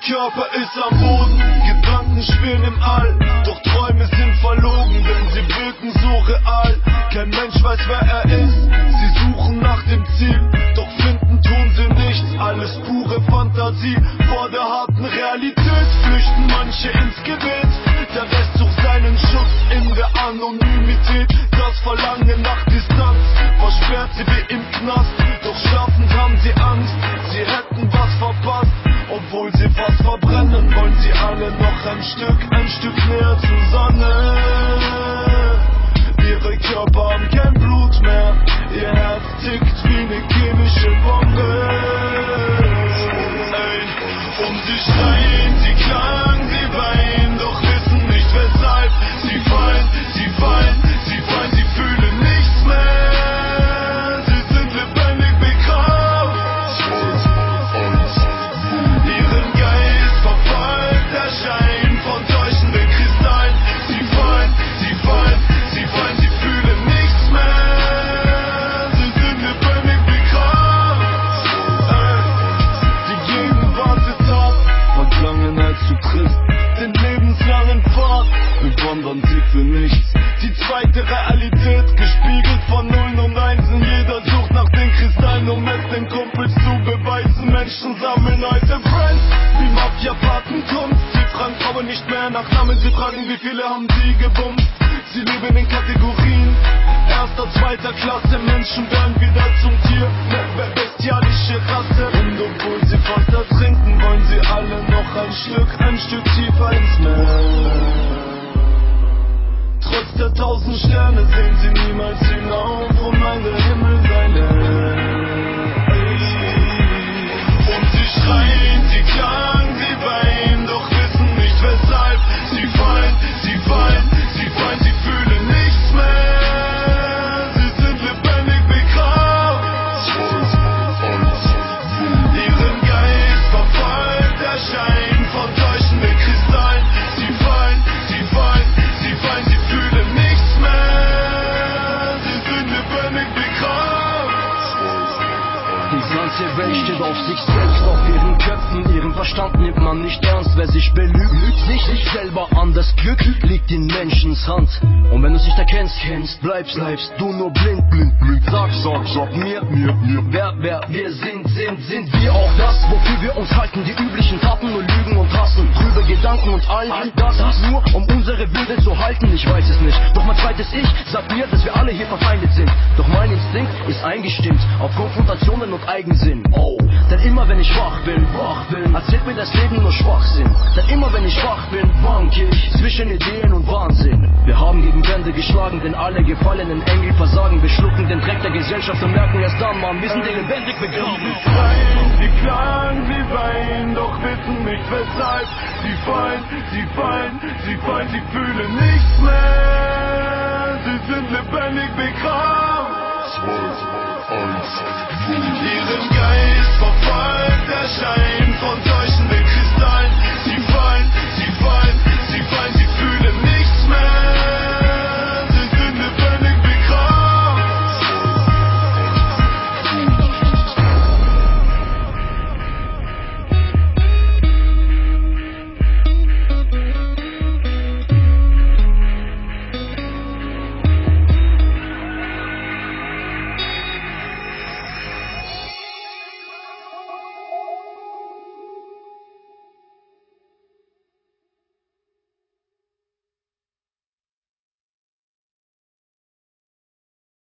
Körper ist am Boden, Gedanken schwirren im All. Doch Träume sind verlogen, denn sie wirken so real. Kein Mensch weiß, wer er ist. Sie suchen nach dem Ziel, doch finden tun sie nichts. Alles pure Fantasie. Vor der harten Realität flüchten manche ins Gebet. Obwohl sie fast verbrennen, wollen sie alle noch ein Stück, ein Stück näher zur Sonne. Ihre Körper haben kein Blut mehr, ihr Herz tickt wie eine chemische Bombe. Frauen nicht mehr nach Namen, sie fragen, wie viele haben sie gebumst. Sie leben in Kategorien, erster, zweiter Klasse. Menschen werden wieder zum Tier, ne, be- bestialische Rasse. Und obwohl sie fast ertrinken, wollen sie alle noch ein Stück, ein Stück tiefer ins Meer. Trotz der tausend Sterne sehen sie niemals hinauf, ganze Welt steht auf sich selbst, auf ihren Köpfen, ihren Verstand nimmt man nicht ernst. Wer sich belügt, lügt sich, sich selber an. Das Glück liegt in Menschens Hand. Und wenn du es nicht erkennst, kennst, bleibst, bleibst du nur blind, blind, blind. Sag, sag, sag mir, mir, mir, wer, wer wir sind, sind, sind wir auch das, wofür wir uns halten. Die üblichen Taten, nur Lügen und Hassen, trübe Gedanken und all das, nur um unsere Würde zu halten. Ich weiß es nicht, doch mein zweites Ich sagt mir, dass wir alle hier verfeindet sind. Doch mein Instinkt ist eingestimmt auf Konfrontationen und Eigensinn. Oh, denn immer wenn ich wach bin, wach bin, erzählt mir das Leben nur Schwachsinn. Denn immer wenn ich wach bin, wank ich zwischen Ideen und Wahnsinn. Wir haben gegen Wände geschlagen, denn alle gefallenen Engel versagen. Wir schlucken den Dreck der Gesellschaft und merken erst dann, Mann, wir sind hier lebendig begraben. Sie schreien, sie klagen, sie weinen, doch wissen nicht weshalb. Sie fallen, sie fallen, sie fallen, sie fühlen nichts mehr. Sie sind lebendig begraben uns. Ihren Geist verfolgt der Schein.